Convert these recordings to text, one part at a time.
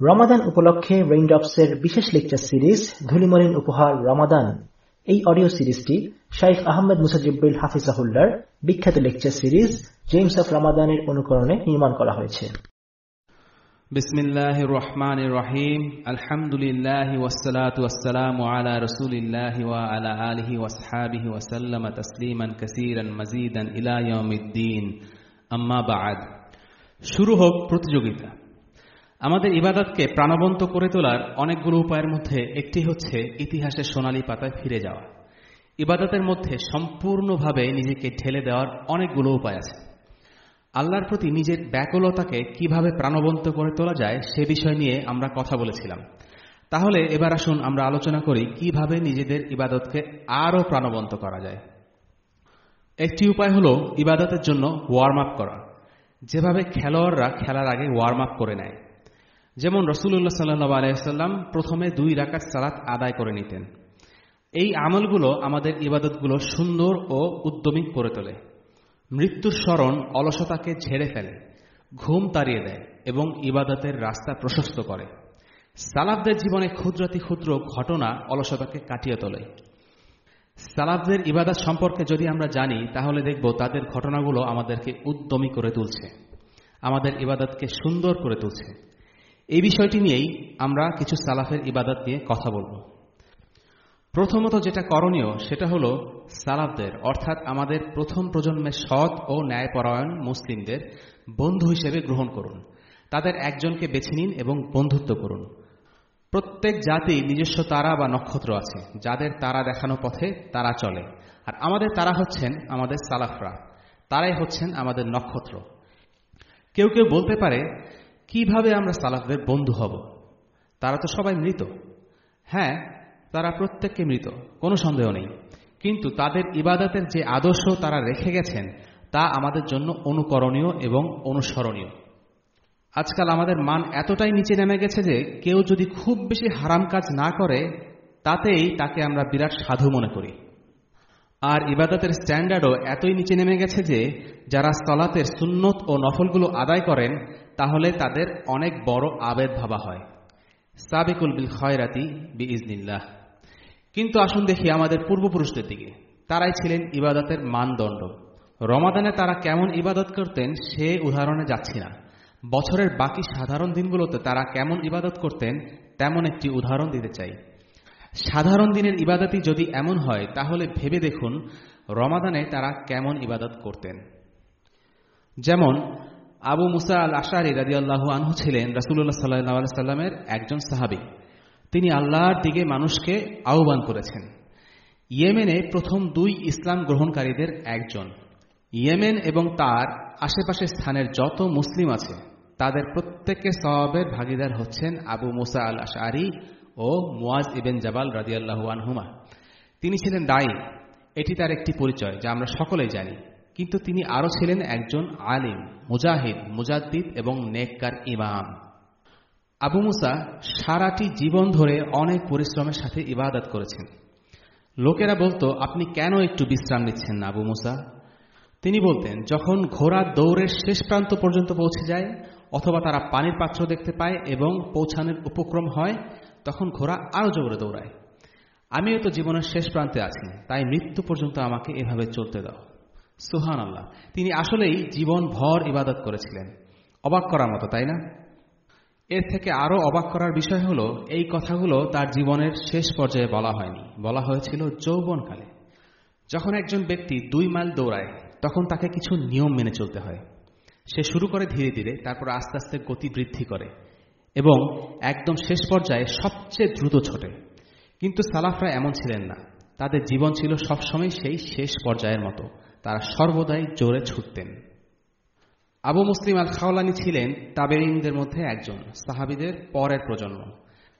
রমাদান উপলক্ষে রেইনড্রপসের বিশেষ lecture series ধুলিমলিন উপহার রমাদান এই অডিও সিরিজটি শাইখ আহমেদ মুসাজিব্বিল হাফিজাহুল্লার বিখ্যাত লেকচার সিরিজ জেমস অফ রমাদানের অনুকরণে নির্মাণ করা হয়েছে بسم الله الرحمن الرحيم الحمد لله والصلاة والسلام على رسول الله وعلى آله واصحابه وسلم تسليما كثيرا مزيدا إلى يوم الدين أما بعد শুরু হোক প্রতিযোগিতা আমাদের ইবাদতকে প্রাণবন্ত করে তোলার অনেকগুলো উপায়ের মধ্যে একটি হচ্ছে ইতিহাসের সোনালী পাতায় ফিরে যাওয়া। ইবাদতের মধ্যে সম্পূর্ণভাবে নিজেকে ঠেলে দেওয়ার অনেকগুলো উপায় আছে। আল্লাহর প্রতি নিজের ব্যাকুলতাকে কীভাবে প্রাণবন্ত করে তোলা যায় সে বিষয় নিয়ে আমরা কথা বলেছিলাম। তাহলে এবার আসুন আমরা আলোচনা করি কীভাবে নিজেদের ইবাদতকে আরও প্রাণবন্ত করা যায়। একটি উপায় হলো ইবাদতের জন্য ওয়ার্ম আপ করা। যেভাবে খেলোয়াড়রা খেলার আগে ওয়ার্ম আপ করে নেয় যেমন রসুল্লাহ সাল্লাহ আলাইসাল্লাম প্রথমে দুই রাকাত সালাত আদায় করে নিতেন। এই আমলগুলো আমাদের ইবাদতগুলো সুন্দর ও উদ্যমী করে তোলে। মৃত্যুর স্মরণ অলসতাকে ঝেড়ে ফেলে, ঘুম তাড়িয়ে দেয় এবং ইবাদতের রাস্তা প্রশস্ত করে। সালাফদের জীবনে ক্ষুদ্রাতি ক্ষুদ্র ঘটনা অলসতাকে কাটিয়ে তোলে। সালাফদের ইবাদত সম্পর্কে যদি আমরা জানি, তাহলে দেখব তাদের ঘটনাগুলো আমাদেরকে উদ্যমী করে তুলছে। আমাদের ইবাদতকে সুন্দর করে তুলছে। এই বিষয়টি নিয়েই আমরা কিছু সালাফের ইবাদত নিয়ে কথা বলব। প্রথমত যেটা করণীয়, সেটা হলো সালাফদের, অর্থাৎ আমাদের প্রথম প্রজন্মের সৎ ও ন্যায়পরায়ণ মুসলিমদের বন্ধু হিসেবে গ্রহণ করুন। তাদের একজনকে বেছে নিন এবং বন্ধুত্ব করুন। প্রত্যেক জাতি নিজস্ব তারা বা নক্ষত্র আছে, যাদের তারা দেখানো পথে তারা চলে। আর আমাদের তারা হচ্ছেন আমাদের সালাফরা, তারাই হচ্ছেন আমাদের নক্ষত্র। কেউ কেউ বলতে পারে কীভাবে আমরা সালাফদের বন্ধু হব? তারা তো সবাই মৃত। হ্যাঁ তারা প্রত্যেককে মৃত, কোনো সন্দেহ নেই। কিন্তু তাদের ইবাদতের যে আদর্শ তারা রেখে গেছেন, তা আমাদের জন্য অনুকরণীয় এবং অনুসরণীয়। আজকাল আমাদের মান এতটাই নিচে নেমে গেছে যে কেউ যদি খুব বেশি হারাম কাজ না করে, তাতেই তাকে আমরা বিরাট সাধু মনে করি। আর ইবাদতের স্ট্যান্ডার্ডও এতই নিচে নেমে গেছে যে, যারা সলাতের সুন্নত ও নফলগুলো আদায় করেন, তাহলে তাদের অনেক বড় আবেদ ভাবা হয়। সাবিকুল বিল খয়রাতি বি ইজনিল্লাহ কিন্তু আসুন দেখি আমাদের পূর্বপুরুষদের দিকে। তারাই ছিলেন ইবাদতের মানদণ্ড। রমাদানে তারা কেমন ইবাদত করতেন, সে উদাহরণে যাচ্ছি না। বছরের বাকি সাধারণ দিনগুলোতে তারা কেমন ইবাদত করতেন, তেমন একটি উদাহরণ দিতে চাই। সাধারণ দিনের ইবাদতই যদি এমন হয়, তাহলে ভেবে দেখুন রমাদানে তারা কেমন ইবাদত করতেন। যেমন, আবু মুসা আল আশারি রাজি আল্লাহ আনহু ছিলেন রাসুল্লাহ সাল্লাহ সাল্লামের একজন সাহাবি। তিনি আল্লাহর দিকে মানুষকে আহ্বান করেছেন। ইয়েমেনে প্রথম দুই ইসলাম গ্রহণকারীদের একজন। ইয়েমেন এবং তার আশেপাশের স্থানের যত মুসলিম আছে, তাদের প্রত্যেকের স্বভাবের ভাগিদার হচ্ছেন আবু মুসা আল আশারি ও মুয়াজ ইবেন জাবাল রাজিয়াল্লাহু আনহুমা। তিনি ছিলেন দায়ী। এটি তার একটি পরিচয় যা আমরা সকলেই জানি। কিন্তু তিনি আরও ছিলেন একজন আলিম, মুজাহিদ, মুজাদ্দিদ এবং নেককার ইমাম। আবু মুসা সারাটি জীবন ধরে অনেক পরিশ্রমের সাথে ইবাদত করেছেন। লোকেরা বলতো, আপনি কেন একটু বিশ্রাম নিচ্ছেন না, আবু মুসা? তিনি বলতেন, যখন ঘোড়া দৌড়ের শেষ প্রান্ত পর্যন্ত পৌঁছে যায়, অথবা তারা পানির পাত্র দেখতে পায় এবং পৌঁছানোর উপক্রম হয় তখন ঘোড়া আরও জোরে দৌড়ায়। আমিও তো জীবনের শেষ প্রান্তে আছি, তাই মৃত্যু পর্যন্ত আমাকে এভাবে চলতে দাও। সুহান আল্লাহ তিনি আসলেই জীবন ভর ইবাদত করেছিলেন। অবাক করার মতো, তাই না? এর থেকে আরও অবাক করার বিষয় হলো, এই কথাগুলো তার জীবনের শেষ পর্যায়ে বলা হয়নি। বলা হয়েছিল যৌবনকালে। যখন একজন ব্যক্তি দুই মাইল দৌড়ায়, তখন তাকে কিছু নিয়ম মেনে চলতে হয়। সে শুরু করে ধীরে ধীরে, তারপর আস্তে আস্তে গতি বৃদ্ধি করে। এবং একদম শেষ পর্যায়ে সবচেয়ে দ্রুত ছোটে। কিন্তু সালাফরা এমন ছিলেন না। তাদের জীবন ছিল সবসময় সেই শেষ পর্যায়ের মতো। তারা সর্বদাই জোরে ছুটতেন। আবু মুসলিম আল খাওলানি ছিলেন তাবেরিনদের মধ্যে একজন, সাহাবিদের পরের প্রজন্ম।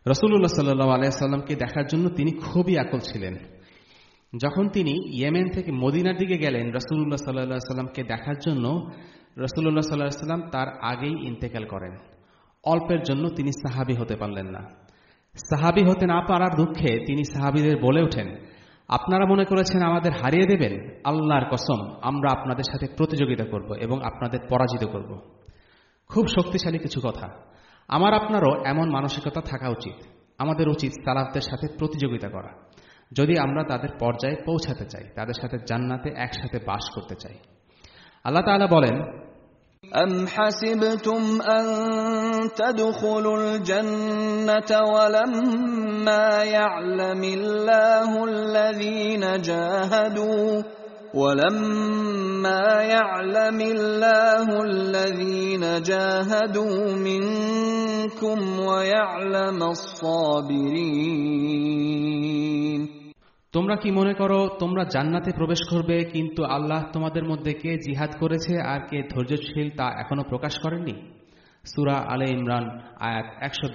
রসুল্লাহ সাল্লু আলাইসাল্লামকে দেখার জন্য তিনি খুবই আকল ছিলেন। যখন তিনি ইয়েমেন থেকে মদিনার দিকে গেলেন রসুল্লাহ সাল্লাহ সাল্লামকে দেখার জন্য রসুল্লাহ সাল্লাহ সাল্লাম তার আগেই ইন্তেকাল করেন। অল্পের জন্য তিনি সাহাবি হতে পারলেন না। সাহাবি হতে না পারার দুঃখে তিনি সাহাবিদের বলে ওঠেন, আপনারা মনে করেছেন আমাদের হারিয়ে দেবেন? আল্লাহর কসম, আমরা আপনাদের সাথে প্রতিযোগিতা করব এবং আপনাদের পরাজিত করব। খুব শক্তিশালী কিছু কথা। আমার আপনারও এমন মানসিকতা থাকা উচিত। আমাদের উচিত সালাফদের সাথে প্রতিযোগিতা করা। যদি আমরা তাদের পর্যায়ে পৌঁছাতে চাই, তাদের সাথে জান্নাতে একসাথে বাস করতে চাই। আল্লাহ তাআলা বলেন أم حسبتم أن تدخلوا الجنة ولما يعلم الله الذين جاهدوا ولما يعلم الله الذين جاهدوا منكم ويعلم الصابرين তোমরা কি মনে করো, তোমরা জান্নাতে প্রবেশ করবে, কিন্তু আল্লাহ তোমাদের মধ্যে কে জিহাদ করেছে আর কে ধৈর্যশীল তা এখনও প্রকাশ করেননি? সুরা আলে ইমরান, আয়াত একশো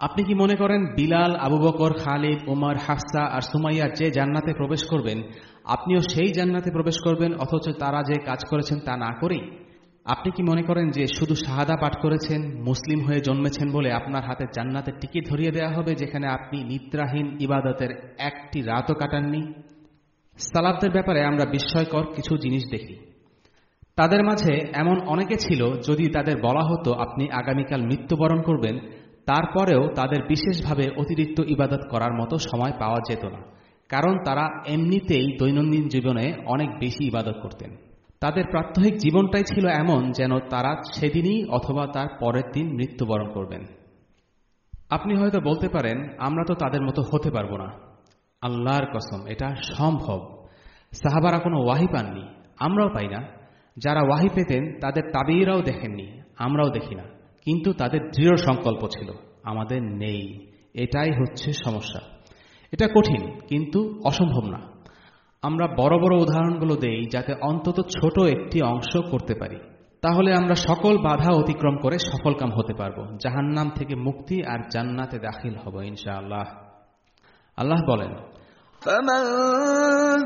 আপনি কি মনে করেন, বিলাল, আবু বকর, খালিদ, উমর, হাফসা আর সুমাইয়া যে জান্নাতে প্রবেশ করবেন, আপনিও সেই জান্নাতে প্রবেশ করবেন, অথচ তারা যে কাজ করেছেন তা না করেই? আপনি কি মনে করেন যে শুধু শাহাদা পাঠ করেছেন, মুসলিম হয়ে জন্মেছেন বলে আপনার হাতে জান্নাতের টিকিট ধরিয়ে দেওয়া হবে যেখানে আপনি নিদ্রাহীন ইবাদতের একটি রাতও কাটাননি? সালাবদের ব্যাপারে আমরা বিস্ময়কর কিছু জিনিস দেখি। তাদের মাঝে এমন অনেকে ছিল যদি তাদের বলা হতো, আপনি আগামীকাল মৃত্যুবরণ করবেন। তারপরেও তাদের বিশেষভাবে অতিরিক্ত ইবাদত করার মতো সময় পাওয়া যেত না, কারণ তারা এমনিতেই দৈনন্দিন জীবনে অনেক বেশি ইবাদত করতেন। তাদের প্রাত্যহিক জীবনটাই ছিল এমন যেন তারা সেদিনই অথবা তার পরের দিন মৃত্যুবরণ করবেন। আপনি হয়তো বলতে পারেন, আমরা তো তাদের মতো হতে পারব না। আল্লাহর কসম, এটা সম্ভব। সাহাবারা কোনো ওয়াহি পাননি। আমরাও পাই না। যারা ওয়াহি পেতেন, তাদের তাবিরাও দেখেননি। আমরাও দেখি না। কিন্তু তাদের দৃঢ় সংকল্প ছিল, আমাদের নেই। এটাই হচ্ছে সমস্যা। এটা কঠিন, কিন্তু অসম্ভব না। আমরা বড় বড় উদাহরণগুলো দেই যাতে অন্তত ছোট একটি অংশ করতে পারি তাহলে আমরা সকল বাধা অতিক্রম করে সফলকাম হতে পারবো জাহান্নাম থেকে মুক্তি আর জান্নাতে দাখিল হব ইনশাআল্লাহ আল্লাহ বলেন فمن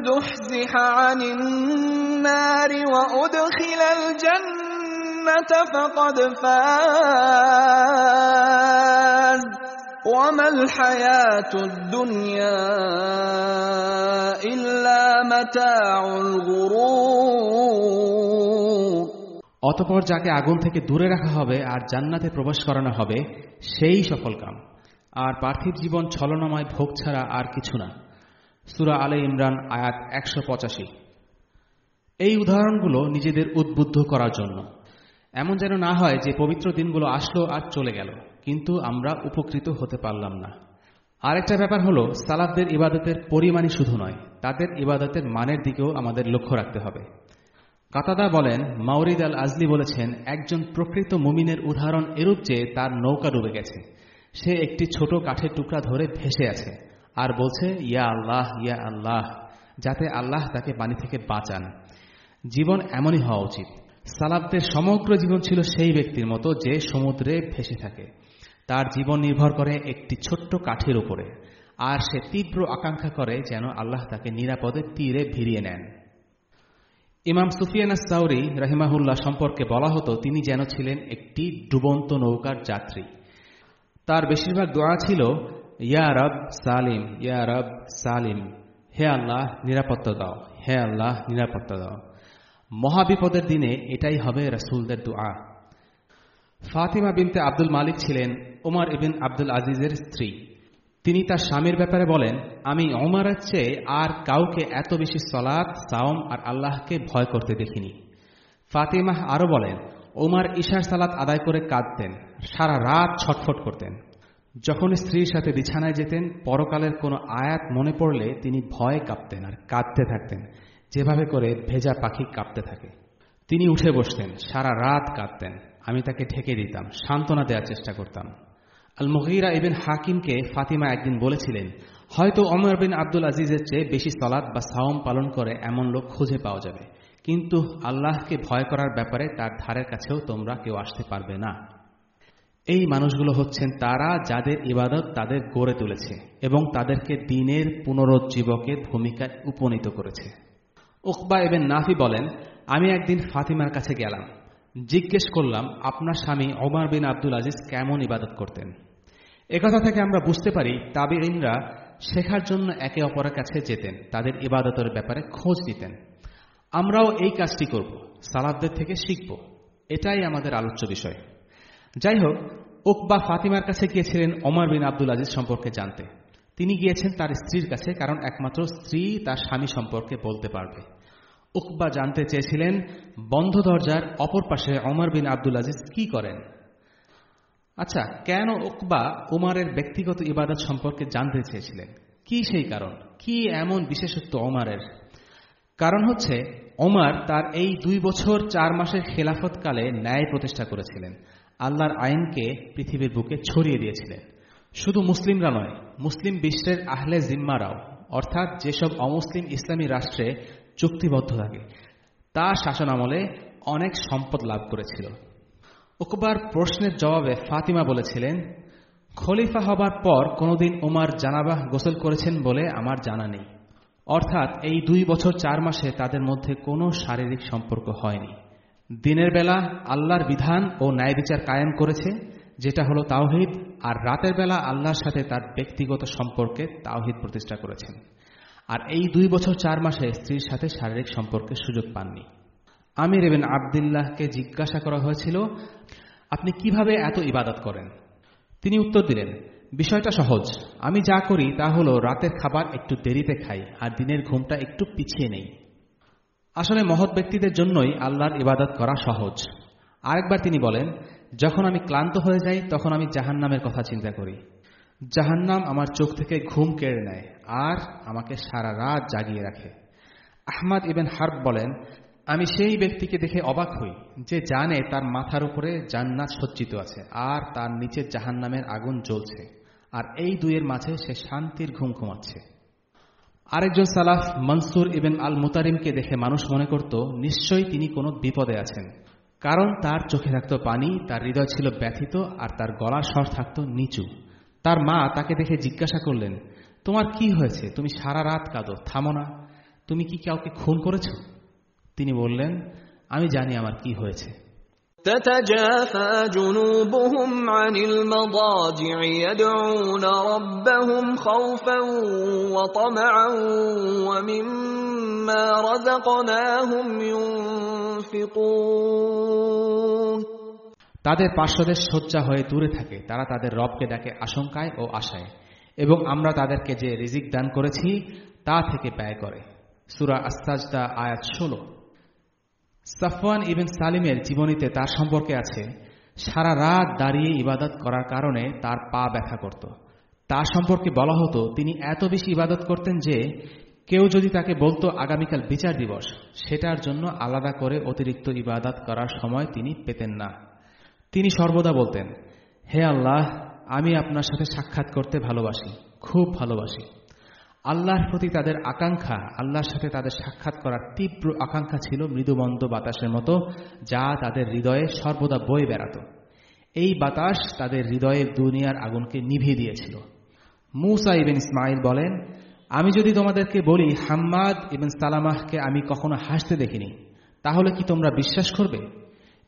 زحزح عن النار وأدخل الجنة فقد فاز وما الحياة الدنيا إلا متاع الغرور অতপর যাকে আগুন থেকে দূরে রাখা হবে আর জান্নাতে প্রবেশ করানো হবে সেই সফল কাম আর পার্থিব জীবন ছলনাময় ভোগ ছাড়া আর কিছু না সুরা আলে ইমরান আয়াত একশো পঁচাশি এই উদাহরণগুলো নিজেদের উদ্বুদ্ধ করার জন্য এমন যেন না হয় যে পবিত্র দিনগুলো আসলো আর চলে গেল কিন্তু আমরা উপকৃত হতে পারলাম না। আরেকটা ব্যাপার হলো, সালাফদের ইবাদতের পরিমাণই শুধু নয়, তাদের ইবাদতের মানের দিকেও আমাদের লক্ষ্য রাখতে হবে। কাতাদা বলেন, মাউরিদ আল আজলি বলেছেন, একজন প্রকৃত মুমিনের উদাহরণ এরূপ যে তার নৌকা ডুবে গেছে। সে একটি ছোট কাঠের টুকরা ধরে ভেসে আছে আর বলছে, ইয়া আল্লাহ ইয়া আল্লাহ যাতে আল্লাহ তাকে পানি থেকে বাঁচান। জীবন এমনই হওয়া উচিত। সালাবদের সমগ্র জীবন ছিল সেই ব্যক্তির মতো যে সমুদ্রে ভেসে থাকে। তার জীবন নির্ভর করে একটি ছোট্ট কাঠের উপরে, আর সে তীব্র আকাঙ্ক্ষা করে যেন আল্লাহ তাকে নিরাপদে তীরে ভিড়িয়ে নেন। ইমাম সুফিয়ান সাউরি রাহিমাহুল্লাহ সম্পর্কে বলা হতো, তিনি যেন ছিলেন একটি ডুবন্ত নৌকার যাত্রী। তার বেশিরভাগ দোয়া ছিল, ইয়া রব সালিম, ইয়া রব সালিম, হে আল্লাহ নিরাপত্তা দাও, হে আল্লাহ নিরাপত্তা দাও। মহাবিপদের দিনে এটাই হবে রাসুলদের দোয়া। ফাতিমা বিনতে আব্দুল মালিক ছিলেন ওমর ইবিন আব্দুল আজিজের স্ত্রী। তিনি তার স্বামীর ব্যাপারে বলেন, আমি ওমরের চেয়ে আর কাউকে এত বেশি সলাদ সাওম আর আল্লাহকে ভয় করতে দেখিনি। ফাতিমাহ আরও বলেন, ওমার ঈশার সালাত আদায় করে কাঁদতেন, সারা রাত ছটফট করতেন। যখন স্ত্রীর সাথে বিছানায় যেতেন, পরকালের কোনো আয়াত মনে পড়লে তিনি ভয়ে কাঁপতেন আর কাঁদতে থাকতেন, যেভাবে করে ভেজা পাখি কাঁপতে থাকে। তিনি উঠে বসতেন, সারা রাত কাঁদতেন। আমি তাকে ঢেকে দিতাম, সান্ত্বনা দেওয়ার চেষ্টা করতাম। আল মহিরা ইবেন হাকিমকে ফাতিমা একদিন বলেছিলেন, হয়তো অমর বিন আব্দুল আজিজের চেয়ে বেশি সলাদ বা সাওম পালন করে এমন লোক খুঁজে পাওয়া যাবে। কিন্তু আল্লাহকে ভয় করার ব্যাপারে তার ধারের কাছেও তোমরা কেউ আসতে পারবে না। এই মানুষগুলো হচ্ছেন তারা যাদের ইবাদত তাদের গড়ে তুলেছে এবং তাদেরকে দিনের পুনরুজ্জীবকের ভূমিকায় উপনীত করেছে। উকবা এবেন নাফি বলেন, আমি একদিন ফাতিমার কাছে গেলাম জিজ্ঞেস করলাম, আপনার স্বামী ওমর বিন আব্দুল আজিজ কেমন ইবাদত করতেন? একথা থেকে আমরা বুঝতে পারি তাবিরিনরা শেখার জন্য একে অপরের কাছে যেতেন, তাদের ইবাদতের ব্যাপারে খোঁজ নিতেন। আমরাও এই কাজটি করব সালাবদের থেকে শিখব, এটাই আমাদের আলোচ্য বিষয়। যাই হোক ওকবা ফাতিমার কাছে গিয়েছিলেন ওমর বিন আব্দুল আজিজ সম্পর্কে জানতে। তিনি গিয়েছেন তার স্ত্রীর কাছে, কারণ একমাত্র স্ত্রী তার স্বামী সম্পর্কে বলতে পারবে। উকবা জানতে চেয়েছিলেন, বন্ধ দরজার অপর পাশে অমর বিন আব্দুল আজিজ কি করেন? আচ্ছা কেন উকবা উমারের ব্যক্তিগত ইবাদত সম্পর্কে জানতে চেয়েছিলেন? কি সেই কারণ? কি এমন বিশেষত্ব ওমারের? কারণ হচ্ছে, ওমার তার এই দুই বছর চার মাসের খেলাফতকালে ন্যায় প্রতিষ্ঠা করেছিলেন। আল্লাহর আইনকে পৃথিবীর বুকে ছড়িয়ে দিয়েছিলেন। শুধু মুসলিমরা নয়, মুসলিম বিশ্বের আহলে জিম্মারাও, অর্থাৎ যেসব অমুসলিম ইসলামী রাষ্ট্রে চুক্তিবদ্ধ থাকে। তা শাসনামলে অনেক সম্পদ লাভ করেছিল। ওকবার প্রশ্নের জবাবে ফাতিমা বলেছিলেন, খলিফা হবার পর কোনোদিন ওমার জানাবাহ গোসল করেছেন বলে আমার জানা নেই। অর্থাৎ এই দুই বছর চার মাসে তাদের মধ্যে কোনো শারীরিক সম্পর্ক হয়নি। দিনের বেলা আল্লাহর বিধান ও ন্যায় বিচার কায়েম করেছে, যেটা হলো তাওহিদ, আর রাতের বেলা আল্লাহর সাথে তার ব্যক্তিগত সম্পর্কে তাওহিদ প্রতিষ্ঠা করেছেন। আর এই দুই বছর চার মাসে স্ত্রীর সাথে শারীরিক সম্পর্কের সুযোগ পাননি। আমির এবেন আবদুল্লাহকে জিজ্ঞাসা করা হয়েছিল, আপনি কীভাবে এত ইবাদত করেন? তিনি উত্তর দিলেন, বিষয়টা সহজ। আমি যা করি তা হলো রাতের খাবার একটু দেরিতে খাই আর দিনের ঘুমটা একটু পিছিয়ে নেই। আসলে মহৎ ব্যক্তিদের জন্যই আল্লাহর ইবাদত করা সহজ। আরেকবার তিনি বলেন, যখন আমি ক্লান্ত হয়ে যাই, তখন আমি জাহান্নামের কথা চিন্তা করি। জাহান্নাম আমার চোখ থেকে ঘুম কেড়ে নেয় আর আমাকে সারা রাত জাগিয়ে রাখে। আহমাদ ইবেন হার্ব বলেন, আমি সেই ব্যক্তিকে দেখে অবাক হই যে জানে তার মাথার উপরে জান্নাত সজ্জিত আছে আর তার নিচে জাহান্নামের আগুন জ্বলছে আর এই দুইয়ের মাঝে সে শান্তির ঘুম ঘুমাচ্ছে। আরেকজন সালাফ মনসুর ইবেন আল মুতারিমকে দেখে মানুষ মনে করত, নিশ্চয়ই তিনি কোনো বিপদে আছেন। কারণ তার চোখে থাকত পানি, তার হৃদয় ছিল ব্যথিত আর তার গলার স্বর থাকত নিচু। তার মা তাকে দেখে জিজ্ঞাসা করলেন তোমার কি হয়েছে তুমি সারা রাত কাঁদো থামো না তুমি কি কাউকে খুন করেছ তিনি বললেন আমি জানি আমার কি হয়েছে تتجافى جنوبهم عن المضاجع يدعون ربهم خوفا وطمعا ومما رزقناهم ينفقون তাদের পার্শ্বদের শয্যা হয়ে দূরে থাকে। তারা তাদের রবকে ডাকে আশঙ্কায় ও আশায়। এবং আমরা তাদেরকে যে রিজিক দান করেছি, তা থেকে ব্যয় করে। সুরা আস্তাজদা আয়াত ষোলো। সাফওয়ান ইবেন সালিমের জীবনীতে তার সম্পর্কে আছে, সারা রাত দাঁড়িয়ে ইবাদত করার কারণে তার পা ব্যথা করত। তার সম্পর্কে বলা হতো, তিনি এত বেশি ইবাদত করতেন যে, কেউ যদি তাকে বলতো আগামীকাল বিচার দিবস, সেটার জন্য আলাদা করে অতিরিক্ত ইবাদত করার সময় তিনি পেতেন না। তিনি সর্বদা বলতেন, হে আল্লাহ, আমি আপনার সাথে সাক্ষাৎ করতে ভালোবাসি, খুব ভালোবাসি। আল্লাহর প্রতি তাদের আকাঙ্ক্ষা, আল্লাহর সাথে তাদের সাক্ষাৎ করার তীব্র আকাঙ্ক্ষা ছিল মৃদুমন্দ বাতাসের মতো, যা তাদের হৃদয়ে সর্বদা বয়ে বেড়াত। এই বাতাস তাদের হৃদয়ে দুনিয়ার আগুনকে নিভিয়ে দিয়েছিল। মুসা ইবেন ইসমাইল বলেন, আমি যদি তোমাদেরকে বলি, হাম্মাদ ইবেন সালামাহকে আমি কখনো হাসতে দেখিনি, তাহলে কি তোমরা বিশ্বাস করবে?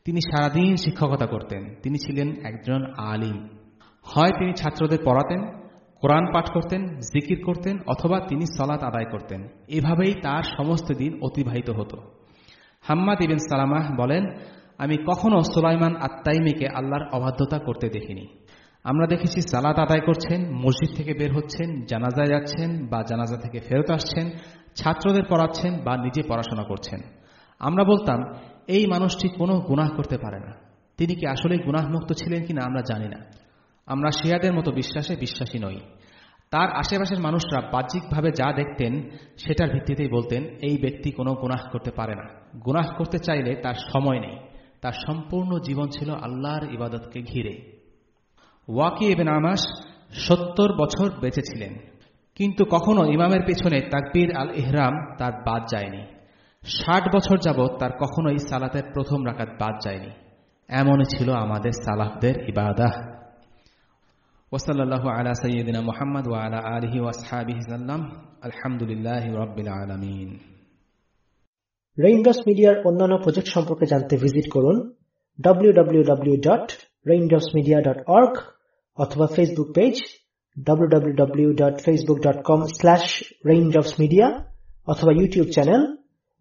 তিনি সারাদিন শিক্ষকতা করতেন। তিনি ছিলেন একজন আলিম। হয় তিনি ছাত্রদের পড়াতেন, কোরআন পাঠ করতেন, জিকির করতেন, অথবা তিনি সলাৎ আদায় করতেন। এভাবেই তার সমস্ত দিন অতিবাহিত হতো। হাম্মাদ ইবেন সালামাহ বলেন, আমি কখনো সোলাইমান আত্মাইমিকে আল্লাহর অবাধ্যতা করতে দেখিনি। আমরা দেখেছি সালাত আদায় করছেন, মসজিদ থেকে বের হচ্ছেন, জানাজায় যাচ্ছেন বা জানাজা থেকে ফেরত আসছেন, ছাত্রদের পড়াচ্ছেন বা নিজে পড়াশোনা করছেন। আমরা বলতাম এই মানুষটি কোনো গুনাহ করতে পারে না। তিনি কি আসলে গুনাহমুক্ত ছিলেন কিনা আমরা জানি না। আমরা শিয়াদের মতো বিশ্বাসে বিশ্বাসী নই। তার আশেপাশের মানুষরা বাহ্যিকভাবে যা দেখতেন, সেটার ভিত্তিতেই বলতেন, এই ব্যক্তি কোনো গুনাহ করতে পারে না। গুনাহ করতে চাইলে তার সময় নেই। তার সম্পূর্ণ জীবন ছিল আল্লাহর ইবাদতকে ঘিরে। ওয়াকি এবেন আমাস সত্তর বছর বেঁচেছিলেন কিন্তু কখনো ইমামের পেছনে তাকবীর আল ইহরাম তার বাদ যায়নি। ষাট বছর যাবৎ তার কখনোই সালাতের প্রথম রাকাত বাদ যায়নি। এমনই ছিল আমাদের সালাফদের ইবাদাহ। ওসলাল্লাহু আলা সৈয়দিনা মোহাম্মদ ওয়া আলা আলহি ওয়াসহাবিহি আলহামদুলিল্লাহ রব্বিল আলামিন। রেইনড্রপস মিডিয়ার অন্যান্য প্রজেক্ট সম্পর্কে জানতে ভিজিট করুন www.raindropsmedia.org অথবা ফেসবুক পেজ www.facebook.com/raindropsmedia অথবা ইউটিউব চ্যানেল